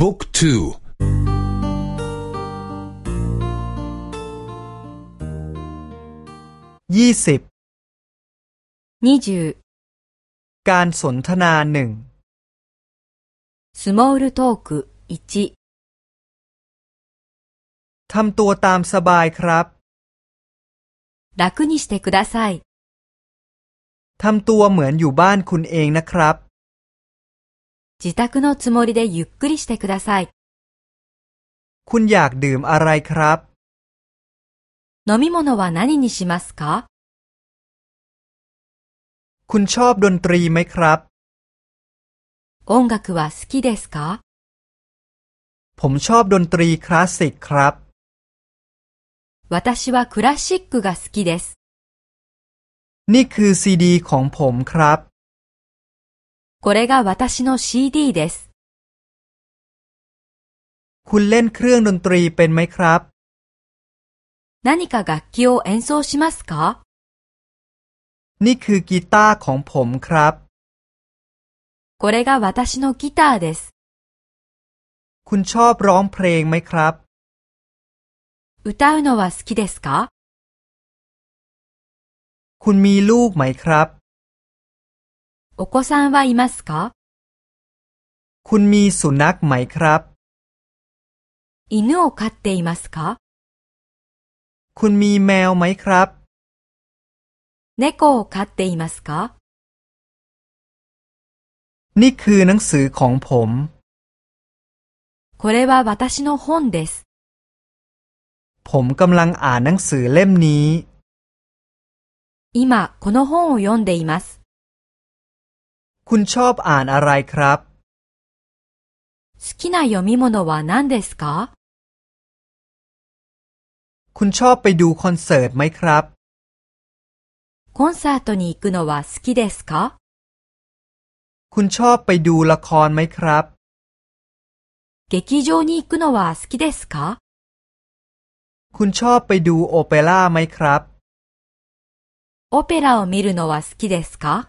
บุ๊กทูยี่สิบยี่การสนทนาหนึ่งสมอลトーク1ทำตัวตามสบายครับ楽にしてくださいทำตัวเหมือนอยู่บ้านคุณเองนะครับ 自宅のつもりでゆっくりしてくださいคุณอยากดื่มอะไรครับ飲み物は何にしますかคุณชอบดนตรีไหมครับ音楽は好きですかผมชอบดนตรีคลาสสิกครับ私はクラシックが好きです。นี่คือซีดีของผมครับ これが私の CD です。คุณเล่นเครื่องดนตรีเป็นไหมครับ何か楽器を演奏しますかนี่คือกีตาร์ของผมครับこれが私のギターです。คุณชอบร้องเพลงไหมครับ歌うのは好きですかคุณมีลูกไหมครับ โอ้โห子さんはいますかคุณมีสุนัขไหมครับ犬を飼っていますかคุณมีแมวไหมครับเนโกะคัตเต飼っていますかนี่คือหนังสือของผมこれは私の本です。ผมกำลังอ่านหนังสือเล่มนี้今、この本を読んでいます。 คุณชอบอ่านอะไรครับ好きな読み物は何ですかคุณชอบไปดูคอนเสิร์ตไหมครับコンサートに行くのは好きですかคุณชอบไปดูละครไหมครับ劇場に行くのは好きですかคุณชอบไปดูโอเปร่าไหมครับオペラを見るのは好きですか